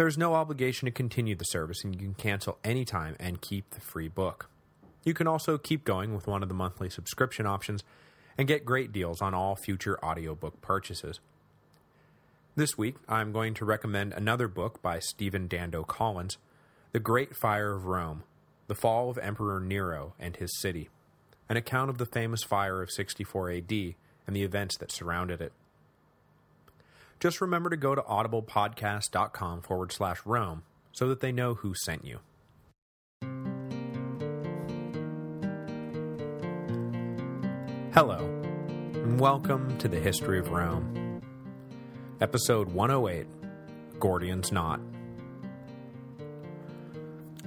There is no obligation to continue the service and you can cancel anytime and keep the free book. You can also keep going with one of the monthly subscription options and get great deals on all future audiobook purchases. This week, I'm going to recommend another book by Stephen Dando Collins, The Great Fire of Rome, The Fall of Emperor Nero and His City, an account of the famous fire of 64 AD and the events that surrounded it. Just remember to go to audiblepodcast.com forward slash Rome so that they know who sent you. Hello, and welcome to the History of Rome. Episode 108, Gordian's Knot.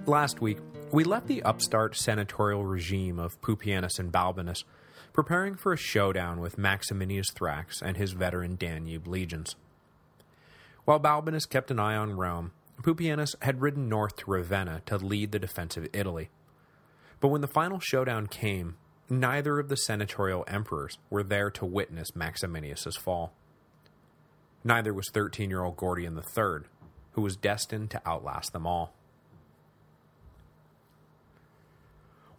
Last week, we left the upstart senatorial regime of Pupienus and Balbinus preparing for a showdown with Maximinius Thrax and his veteran Danube legions. While Balbinus kept an eye on Rome, Pupienus had ridden north to Ravenna to lead the defense of Italy. But when the final showdown came, neither of the senatorial emperors were there to witness Maximinius's fall. Neither was 13-year-old Gordian III, who was destined to outlast them all.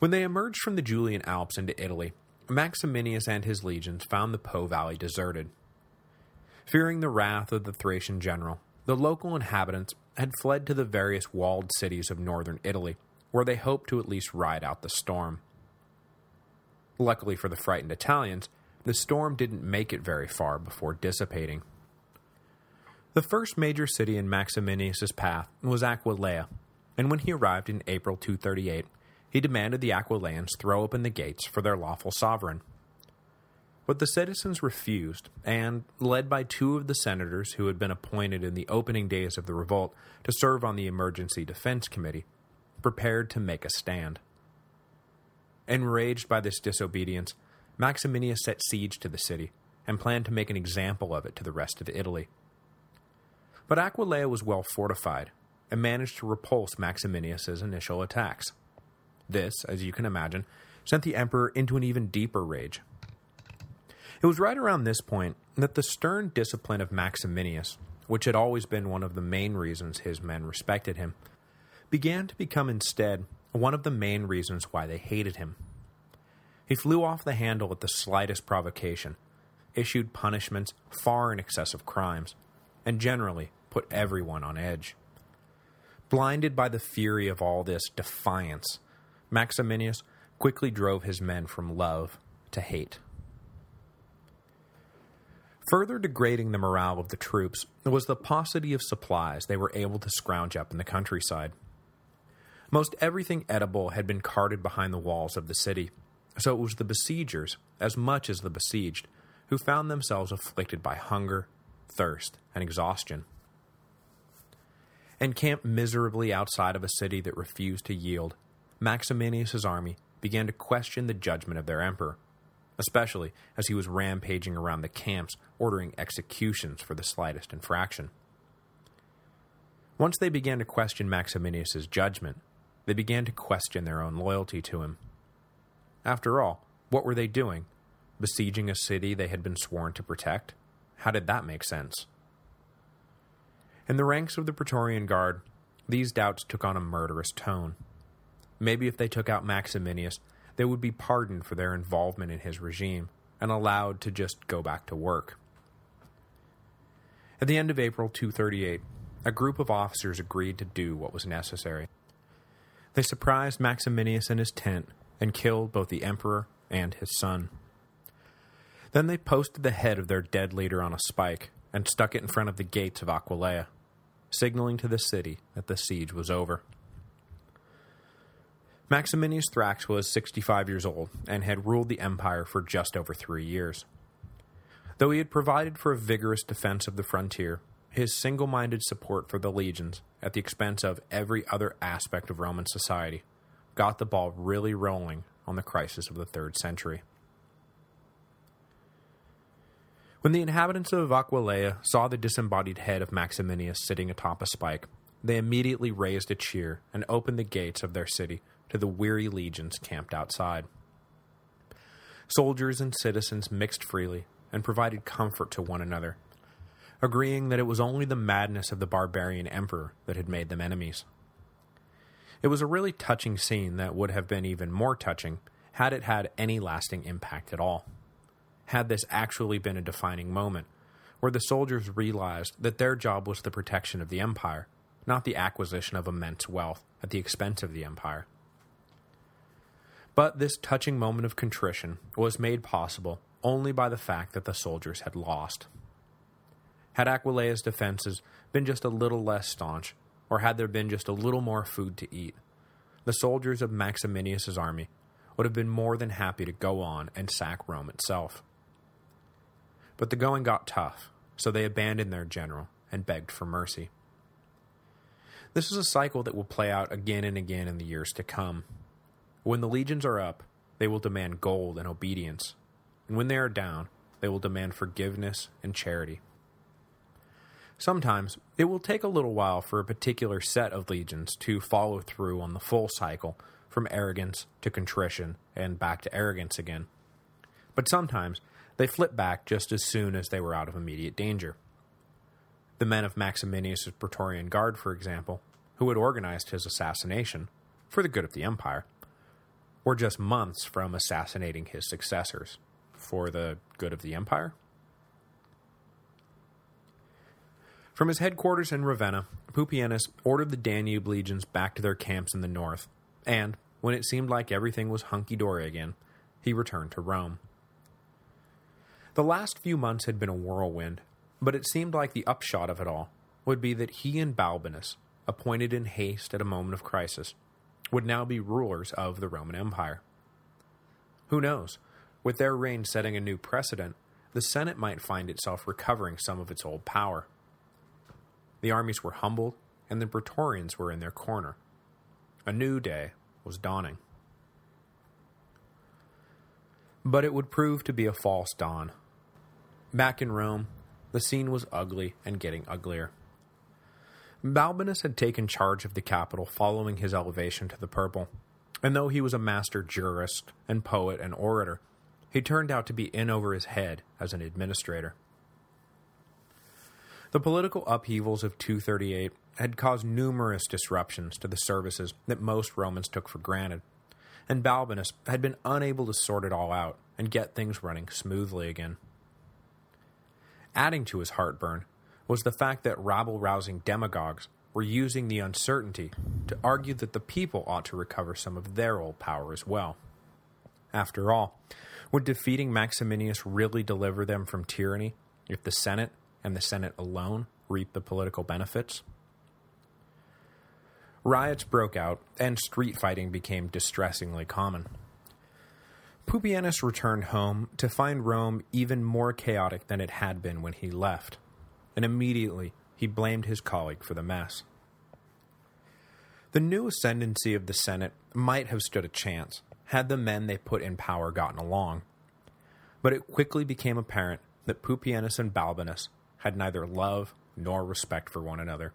When they emerged from the Julian Alps into Italy, Maximinius and his legions found the Po Valley deserted. Fearing the wrath of the Thracian general, the local inhabitants had fled to the various walled cities of northern Italy, where they hoped to at least ride out the storm. Luckily for the frightened Italians, the storm didn't make it very far before dissipating. The first major city in Maximinius's path was Aquileia, and when he arrived in April 238, he demanded the Aquileians throw open the gates for their lawful sovereign. But the citizens refused, and, led by two of the senators who had been appointed in the opening days of the revolt to serve on the Emergency Defense Committee, prepared to make a stand. Enraged by this disobedience, Maximinius set siege to the city, and planned to make an example of it to the rest of Italy. But Aquileia was well fortified, and managed to repulse Maximinius's initial attacks. This, as you can imagine, sent the emperor into an even deeper rage. It was right around this point that the stern discipline of Maximinius, which had always been one of the main reasons his men respected him, began to become instead one of the main reasons why they hated him. He flew off the handle at the slightest provocation, issued punishments far in excess of crimes, and generally put everyone on edge. Blinded by the fury of all this defiance, Maximinius quickly drove his men from love to hate. Further degrading the morale of the troops was the paucity of supplies they were able to scrounge up in the countryside. Most everything edible had been carted behind the walls of the city, so it was the besiegers, as much as the besieged, who found themselves afflicted by hunger, thirst, and exhaustion. Encamped miserably outside of a city that refused to yield, Maximinius's army began to question the judgment of their emperor, especially as he was rampaging around the camps ordering executions for the slightest infraction. Once they began to question Maximinius's judgment, they began to question their own loyalty to him. After all, what were they doing? Besieging a city they had been sworn to protect? How did that make sense? In the ranks of the Praetorian Guard, these doubts took on a murderous tone. Maybe if they took out Maximinius, they would be pardoned for their involvement in his regime and allowed to just go back to work. At the end of April 238, a group of officers agreed to do what was necessary. They surprised Maximinius in his tent and killed both the emperor and his son. Then they posted the head of their dead leader on a spike and stuck it in front of the gates of Aquileia, signaling to the city that the siege was over. Maximinius Thrax was 65 years old and had ruled the empire for just over three years. Though he had provided for a vigorous defense of the frontier, his single-minded support for the legions, at the expense of every other aspect of Roman society, got the ball really rolling on the crisis of the 3rd century. When the inhabitants of Aquileia saw the disembodied head of Maximinius sitting atop a spike, they immediately raised a cheer and opened the gates of their city to the weary legions camped outside. Soldiers and citizens mixed freely and provided comfort to one another, agreeing that it was only the madness of the barbarian emperor that had made them enemies. It was a really touching scene that would have been even more touching had it had any lasting impact at all. Had this actually been a defining moment, where the soldiers realized that their job was the protection of the empire, not the acquisition of immense wealth at the expense of the empire. But this touching moment of contrition was made possible only by the fact that the soldiers had lost. Had Aquileia's defenses been just a little less staunch, or had there been just a little more food to eat, the soldiers of Maximinius's army would have been more than happy to go on and sack Rome itself. But the going got tough, so they abandoned their general and begged for mercy. This is a cycle that will play out again and again in the years to come. When the legions are up, they will demand gold and obedience, and when they are down, they will demand forgiveness and charity. Sometimes, it will take a little while for a particular set of legions to follow through on the full cycle from arrogance to contrition and back to arrogance again. But sometimes, they flip back just as soon as they were out of immediate danger. The men of Maximinius' Praetorian Guard, for example, who had organized his assassination, for the good of the empire, were just months from assassinating his successors, for the good of the empire? From his headquarters in Ravenna, Pupienus ordered the Danube legions back to their camps in the north, and, when it seemed like everything was hunky-dory again, he returned to Rome. The last few months had been a whirlwind, but it seemed like the upshot of it all would be that he and Balbinus, appointed in haste at a moment of crisis, would now be rulers of the Roman Empire. Who knows? With their reign setting a new precedent, the Senate might find itself recovering some of its old power. The armies were humbled, and the Praetorians were in their corner. A new day was dawning. But it would prove to be a false dawn. Back in Rome, the scene was ugly and getting uglier. Balbinus had taken charge of the capital following his elevation to the purple, and though he was a master jurist and poet and orator, he turned out to be in over his head as an administrator. The political upheavals of 238 had caused numerous disruptions to the services that most Romans took for granted, and Balbinus had been unable to sort it all out and get things running smoothly again. Adding to his heartburn was the fact that rabble-rousing demagogues were using the uncertainty to argue that the people ought to recover some of their old power as well. After all, would defeating Maximinius really deliver them from tyranny if the Senate, and the Senate alone, reap the political benefits? Riots broke out, and street fighting became distressingly common. Pupienus returned home to find Rome even more chaotic than it had been when he left, and immediately he blamed his colleague for the mess. The new ascendancy of the Senate might have stood a chance had the men they put in power gotten along, but it quickly became apparent that Pupienus and Balbinus had neither love nor respect for one another.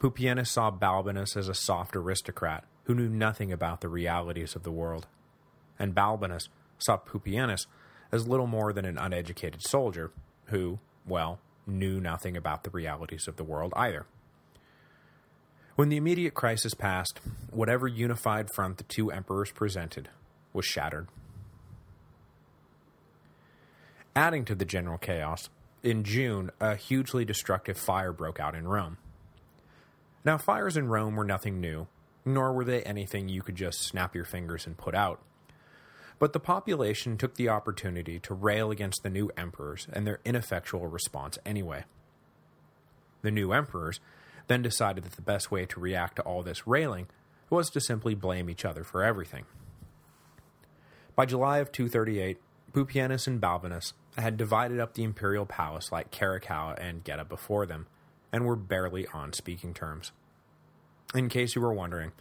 Pupienus saw Balbinus as a soft aristocrat who knew nothing about the realities of the world and Balbinus saw Pupienus as little more than an uneducated soldier who, well, knew nothing about the realities of the world either. When the immediate crisis passed, whatever unified front the two emperors presented was shattered. Adding to the general chaos, in June, a hugely destructive fire broke out in Rome. Now, fires in Rome were nothing new, nor were they anything you could just snap your fingers and put out. But the population took the opportunity to rail against the new emperors and their ineffectual response anyway. The new emperors then decided that the best way to react to all this railing was to simply blame each other for everything. By July of 238, Pupienus and Balbinus had divided up the imperial palace like Caracalla and Geta before them, and were barely on speaking terms. In case you were wondering,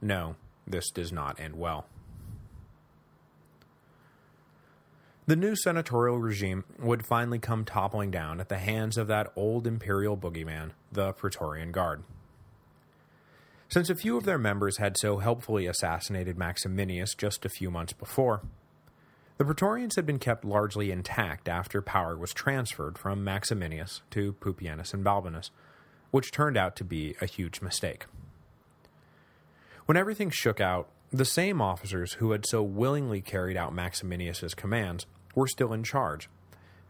no, this does not end well. The new senatorial regime would finally come toppling down at the hands of that old imperial boogeyman, the Praetorian Guard. Since a few of their members had so helpfully assassinated Maximinius just a few months before, the Praetorians had been kept largely intact after power was transferred from Maximinius to Pupienus and Balbinus, which turned out to be a huge mistake. When everything shook out, the same officers who had so willingly carried out Maximinius's commands were still in charge,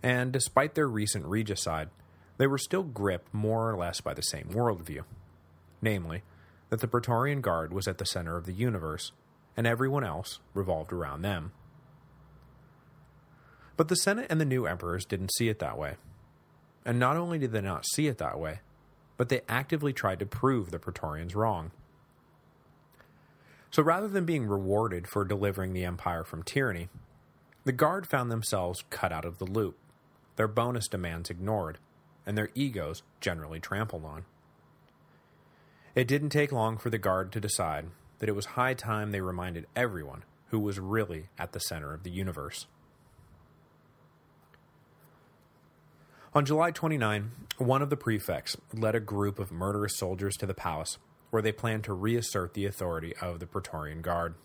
and despite their recent regicide, they were still gripped more or less by the same worldview, namely, that the Praetorian Guard was at the center of the universe, and everyone else revolved around them. But the Senate and the new emperors didn't see it that way. And not only did they not see it that way, but they actively tried to prove the Praetorians wrong. So rather than being rewarded for delivering the empire from tyranny, the Guard found themselves cut out of the loop, their bonus demands ignored, and their egos generally trampled on. It didn't take long for the Guard to decide that it was high time they reminded everyone who was really at the center of the universe. On July 29, one of the prefects led a group of murderous soldiers to the palace, where they planned to reassert the authority of the Praetorian Guard.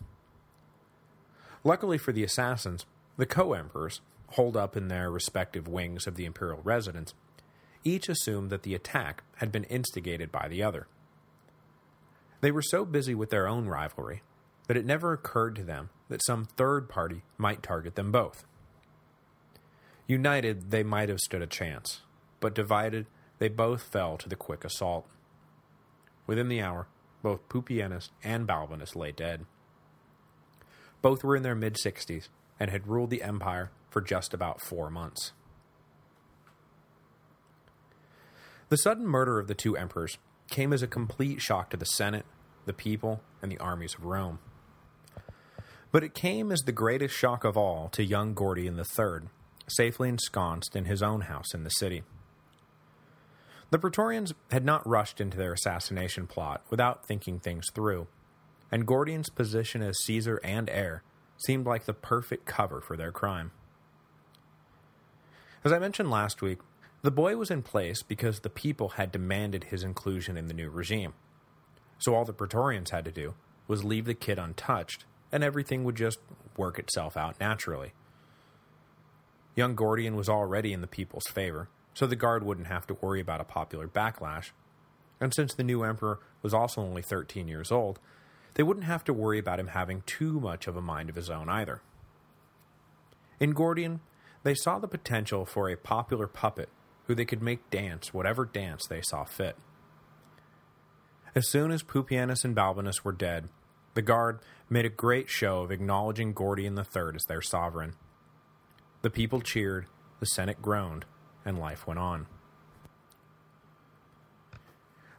Luckily for the assassins, the co-emperors, holed up in their respective wings of the imperial residence, each assumed that the attack had been instigated by the other. They were so busy with their own rivalry that it never occurred to them that some third party might target them both. United, they might have stood a chance, but divided, they both fell to the quick assault. Within the hour, both Pupienus and Balbinus lay dead. Both were in their mid-sixties and had ruled the empire for just about four months. The sudden murder of the two emperors came as a complete shock to the Senate, the people, and the armies of Rome. But it came as the greatest shock of all to young Gordian III, safely ensconced in his own house in the city. The Praetorians had not rushed into their assassination plot without thinking things through, and Gordian's position as Caesar and heir seemed like the perfect cover for their crime. As I mentioned last week, the boy was in place because the people had demanded his inclusion in the new regime, so all the Praetorians had to do was leave the kid untouched, and everything would just work itself out naturally. Young Gordian was already in the people's favor, so the Guard wouldn't have to worry about a popular backlash, and since the new emperor was also only 13 years old, they wouldn't have to worry about him having too much of a mind of his own either. In Gordian, they saw the potential for a popular puppet who they could make dance whatever dance they saw fit. As soon as Pupienus and Balbinus were dead, the Guard made a great show of acknowledging Gordian III as their sovereign. The people cheered, the Senate groaned, and life went on.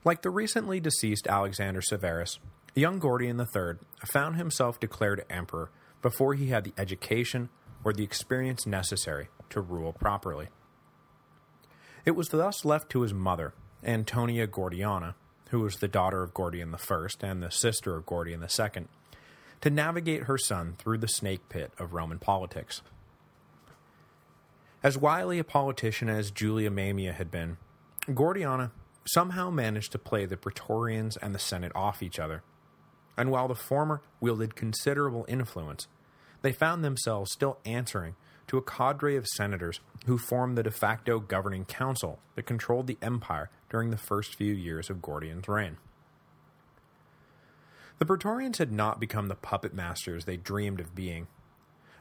Like the recently deceased Alexander Severus, young Gordian III found himself declared emperor before he had the education or the experience necessary to rule properly. It was thus left to his mother, Antonia Gordiana, who was the daughter of Gordian I and the sister of Gordian II, to navigate her son through the snake pit of Roman politics. As wily a politician as Julia Mamaea had been, Gordiana somehow managed to play the Praetorians and the Senate off each other, and while the former wielded considerable influence, they found themselves still answering to a cadre of senators who formed the de facto governing council that controlled the empire during the first few years of Gordian's reign. The Praetorians had not become the puppet masters they dreamed of being,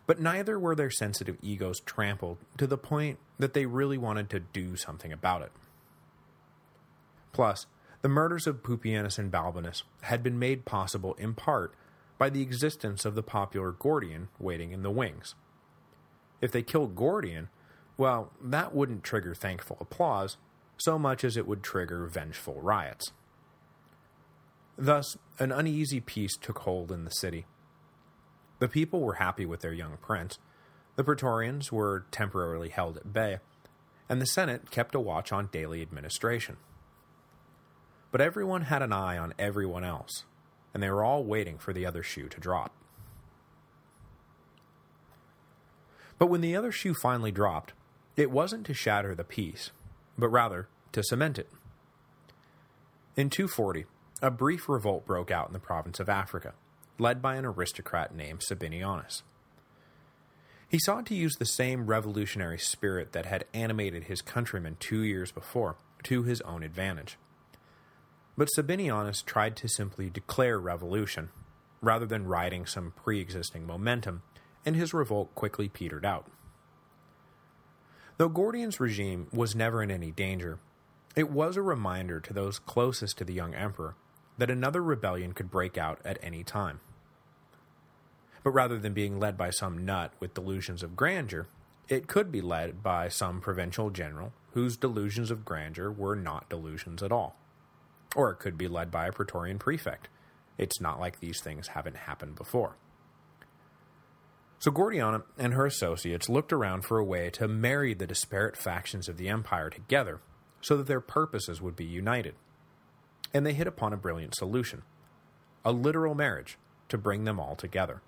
but neither were their sensitive egos trampled to the point that they really wanted to do something about it. Plus, the murders of Pupienus and Balbinus had been made possible in part by the existence of the popular Gordian waiting in the wings. If they killed Gordian, well, that wouldn't trigger thankful applause, so much as it would trigger vengeful riots. Thus, an uneasy peace took hold in the city. The people were happy with their young prince, the Praetorians were temporarily held at bay, and the Senate kept a watch on daily administration. But everyone had an eye on everyone else, and they were all waiting for the other shoe to drop. But when the other shoe finally dropped, it wasn't to shatter the peace, but rather to cement it. In 240, a brief revolt broke out in the province of Africa, led by an aristocrat named Sabinianus. He sought to use the same revolutionary spirit that had animated his countrymen two years before to his own advantage. But Sabinianus tried to simply declare revolution, rather than riding some pre-existing momentum, and his revolt quickly petered out. Though Gordian's regime was never in any danger, it was a reminder to those closest to the young emperor that another rebellion could break out at any time. But rather than being led by some nut with delusions of grandeur, it could be led by some provincial general whose delusions of grandeur were not delusions at all. Or it could be led by a Praetorian prefect. It's not like these things haven't happened before. So Gordiana and her associates looked around for a way to marry the disparate factions of the empire together so that their purposes would be united. And they hit upon a brilliant solution, a literal marriage to bring them all together.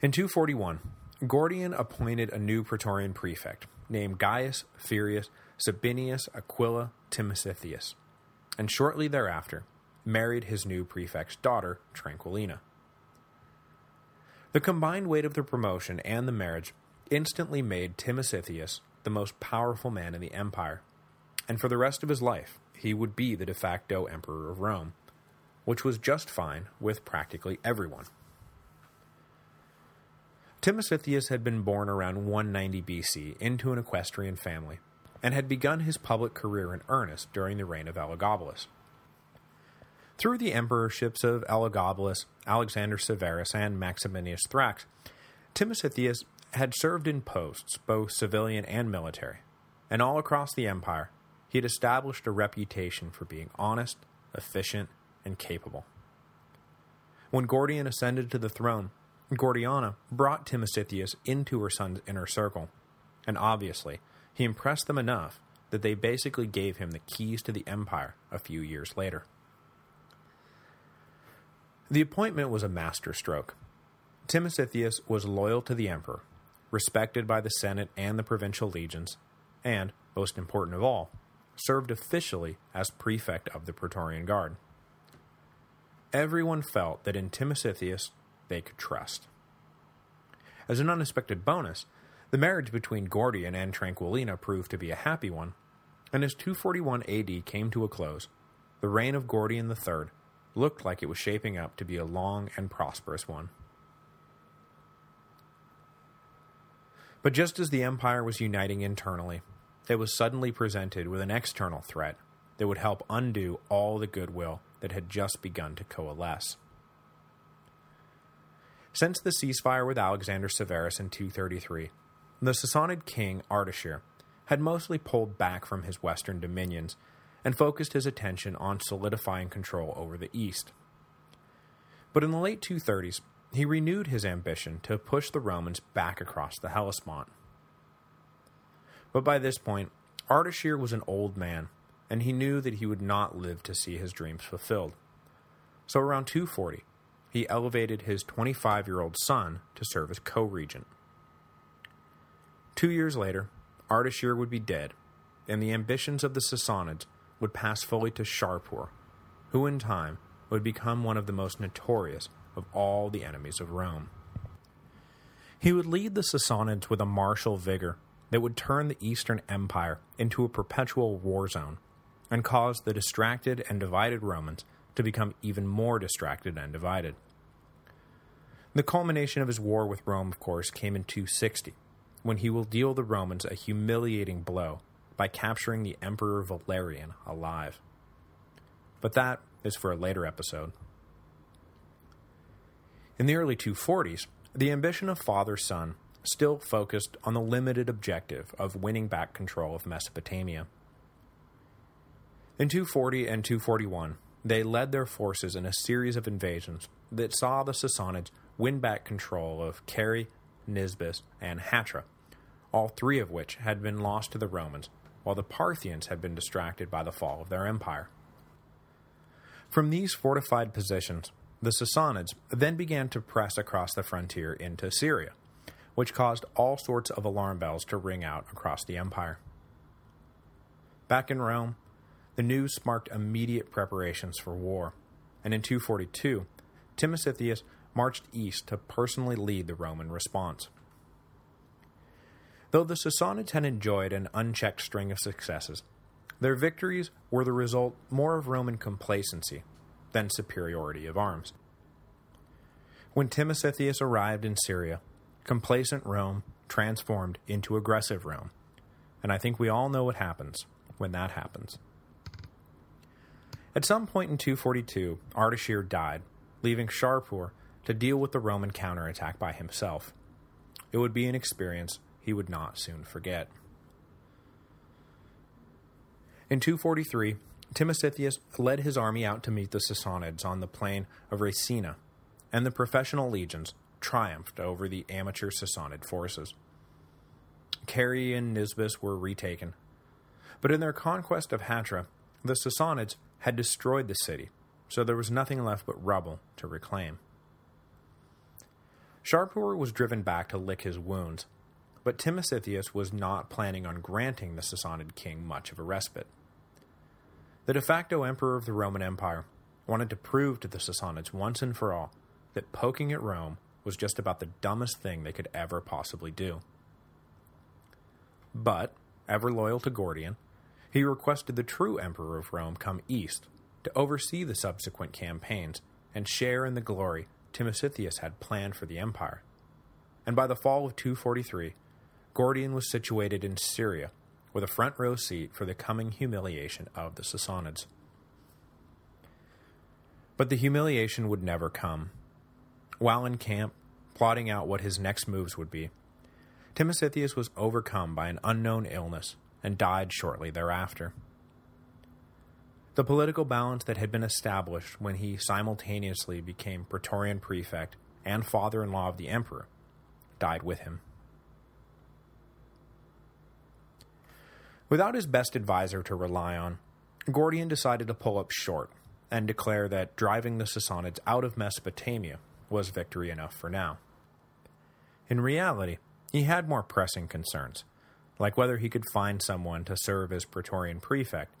In 241, Gordian appointed a new Praetorian prefect named Gaius Furius Sabinius Aquila Timesitheus, and shortly thereafter married his new prefect's daughter, Tranquillina. The combined weight of the promotion and the marriage instantly made Timesitheus the most powerful man in the empire, and for the rest of his life he would be the de facto emperor of Rome, which was just fine with practically everyone. Timesitheus had been born around 190 BC into an equestrian family, and had begun his public career in earnest during the reign of Elagabalus. Through the emperorships of Elagabalus, Alexander Severus, and Maximinius Thrax, Timesitheus had served in posts, both civilian and military, and all across the empire, he had established a reputation for being honest, efficient, and capable. When Gordian ascended to the throne, Gordiana brought Timesitheus into her son's inner circle, and obviously, he impressed them enough that they basically gave him the keys to the empire a few years later. The appointment was a masterstroke. Timesitheus was loyal to the emperor, respected by the Senate and the provincial legions, and, most important of all, served officially as prefect of the Praetorian Guard. Everyone felt that in Timesitheus they could trust. As an unexpected bonus, the marriage between Gordian and Tranquillina proved to be a happy one, and as 241 AD came to a close, the reign of Gordian III looked like it was shaping up to be a long and prosperous one. But just as the empire was uniting internally, it was suddenly presented with an external threat that would help undo all the goodwill that had just begun to coalesce. Since the ceasefire with Alexander Severus in 233, the Sassanid king Ardashir had mostly pulled back from his western dominions and focused his attention on solidifying control over the east. But in the late 230s, he renewed his ambition to push the Romans back across the Hellespont. But by this point, Ardashir was an old man, and he knew that he would not live to see his dreams fulfilled. So around 240, he elevated his 25-year-old son to serve as co-regent. Two years later, Ardashir would be dead, and the ambitions of the Sassanids would pass fully to Shapur, who in time would become one of the most notorious of all the enemies of Rome. He would lead the Sassanids with a martial vigor that would turn the Eastern Empire into a perpetual war zone and cause the distracted and divided Romans to become even more distracted and divided. The culmination of his war with Rome, of course, came in 260, when he will deal the Romans a humiliating blow by capturing the Emperor Valerian alive. But that is for a later episode. In the early 240s, the ambition of father-son still focused on the limited objective of winning back control of Mesopotamia. In 240 and 241, they led their forces in a series of invasions that saw the Sassanids win back control of Carrhae, Nisibis, and Hatra, all three of which had been lost to the Romans, while the Parthians had been distracted by the fall of their empire. From these fortified positions, the Sassanids then began to press across the frontier into Syria, which caused all sorts of alarm bells to ring out across the empire. Back in Rome, the news sparked immediate preparations for war, and in 242, Timesitheus marched east to personally lead the Roman response. Though the Sassanids had enjoyed an unchecked string of successes, their victories were the result more of Roman complacency than superiority of arms. When Timesitheus arrived in Syria, complacent Rome transformed into aggressive Rome, and I think we all know what happens when that happens. At some point in 242, Ardashir died, leaving Shapur to deal with the Roman counterattack by himself. It would be an experience he would not soon forget. In 243, Timesitheus led his army out to meet the Sassanids on the plain of Resaena, and the professional legions triumphed over the amateur Sassanid forces. Carrhae and Nisibis were retaken, but in their conquest of Hatra, the Sassanids had destroyed the city, so there was nothing left but rubble to reclaim. Shapur was driven back to lick his wounds, but Timesitheus was not planning on granting the Sassanid king much of a respite. The de facto emperor of the Roman Empire wanted to prove to the Sassanids once and for all that poking at Rome was just about the dumbest thing they could ever possibly do. But, ever loyal to Gordian, he requested the true emperor of Rome come east to oversee the subsequent campaigns and share in the glory Timesitheus had planned for the empire. And by the fall of 243, Gordian was situated in Syria, with a front row seat for the coming humiliation of the Sassanids. But the humiliation would never come. While in camp, plotting out what his next moves would be, Timesitheus was overcome by an unknown illness and died shortly thereafter. The political balance that had been established when he simultaneously became Praetorian prefect and father-in-law of the emperor died with him. Without his best advisor to rely on, Gordian decided to pull up short and declare that driving the Sassanids out of Mesopotamia was victory enough for now. In reality, he had more pressing concerns, like whether he could find someone to serve as Praetorian prefect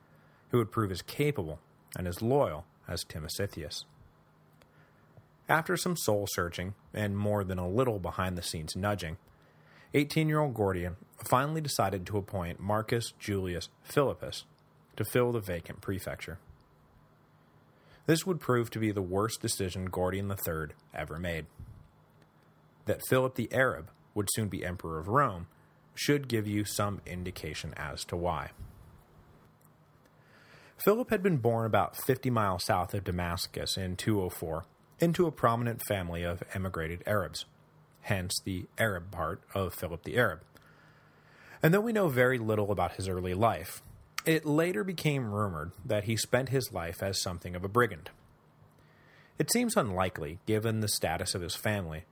who would prove as capable and as loyal as Timesitheus. After some soul-searching and more than a little behind-the-scenes nudging, 18-year-old Gordian finally decided to appoint Marcus Julius Philippus to fill the vacant prefecture. This would prove to be the worst decision Gordian III ever made. That Philip the Arab would soon be Emperor of Rome should give you some indication as to why. Philip had been born about 50 miles south of Damascus in 204 into a prominent family of emigrated Arabs, hence the Arab part of Philip the Arab. And though we know very little about his early life, it later became rumored that he spent his life as something of a brigand. It seems unlikely, given the status of his family,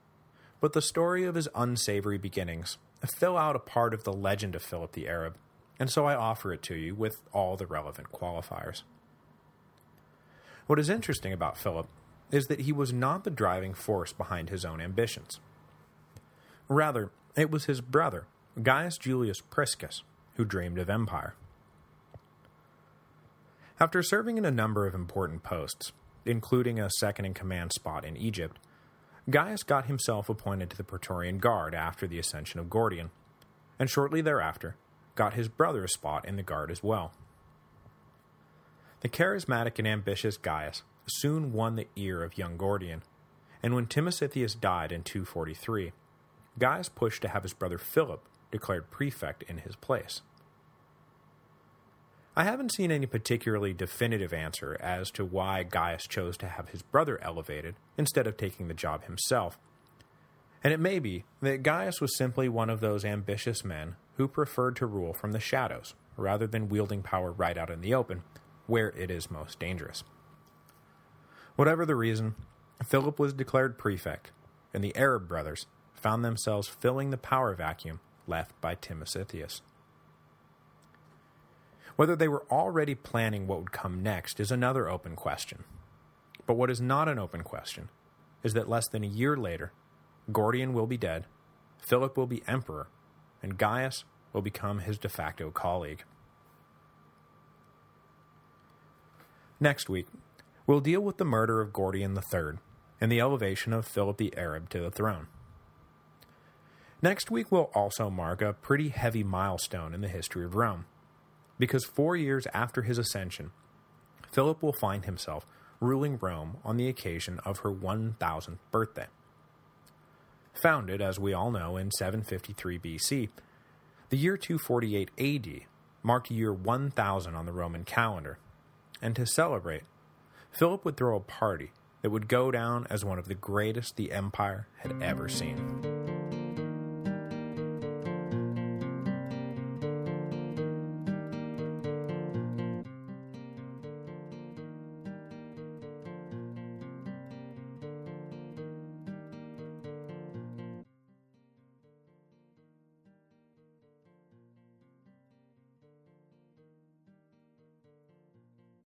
but the story of his unsavory beginnings fill out a part of the legend of Philip the Arab, and so I offer it to you with all the relevant qualifiers. What is interesting about Philip is that he was not the driving force behind his own ambitions. Rather, it was his brother, Gaius Julius Priscus, who dreamed of empire. After serving in a number of important posts, including a second-in-command spot in Egypt, Gaius got himself appointed to the Praetorian Guard after the ascension of Gordian, and shortly thereafter got his brother a spot in the Guard as well. The charismatic and ambitious Gaius soon won the ear of young Gordian, and when Timesitheus died in 243, Gaius pushed to have his brother Philip declared prefect in his place. I haven't seen any particularly definitive answer as to why Gaius chose to have his brother elevated instead of taking the job himself, and it may be that Gaius was simply one of those ambitious men who preferred to rule from the shadows, rather than wielding power right out in the open, where it is most dangerous. Whatever the reason, Philip was declared prefect, and the Arab brothers found themselves filling the power vacuum left by Timesitheus. Whether they were already planning what would come next is another open question, But what is not an open question is that less than a year later, Gordian will be dead, Philip will be emperor, and Gaius will become his de facto colleague. Next week, we'll deal with the murder of Gordian III and the elevation of Philip the Arab to the throne. Next week will also mark a pretty heavy milestone in the history of Rome, because four years after his ascension, Philip will find himself ruling Rome on the occasion of her 1000th birthday. Founded, as we all know, in 753 BC, the year 248 AD marked year 1000 on the Roman calendar, and to celebrate, Philip would throw a party that would go down as one of the greatest the empire had ever seen.